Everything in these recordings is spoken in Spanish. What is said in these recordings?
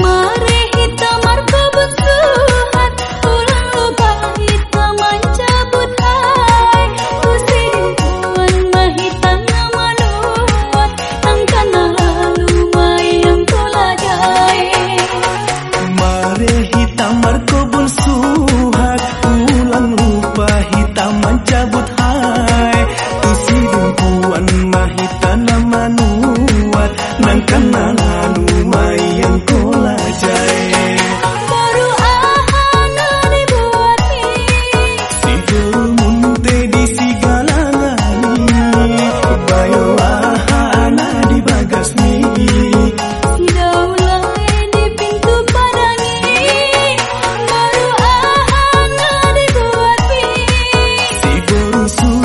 Mare Itu.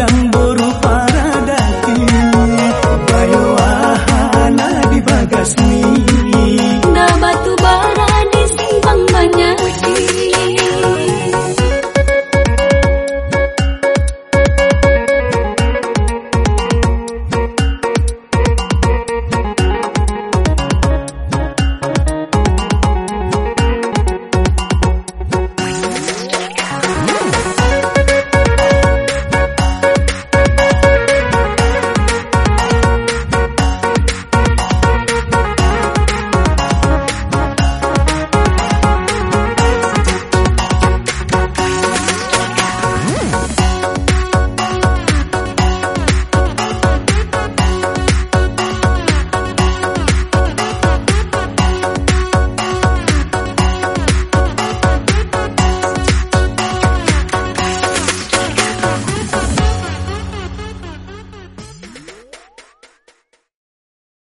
llorando.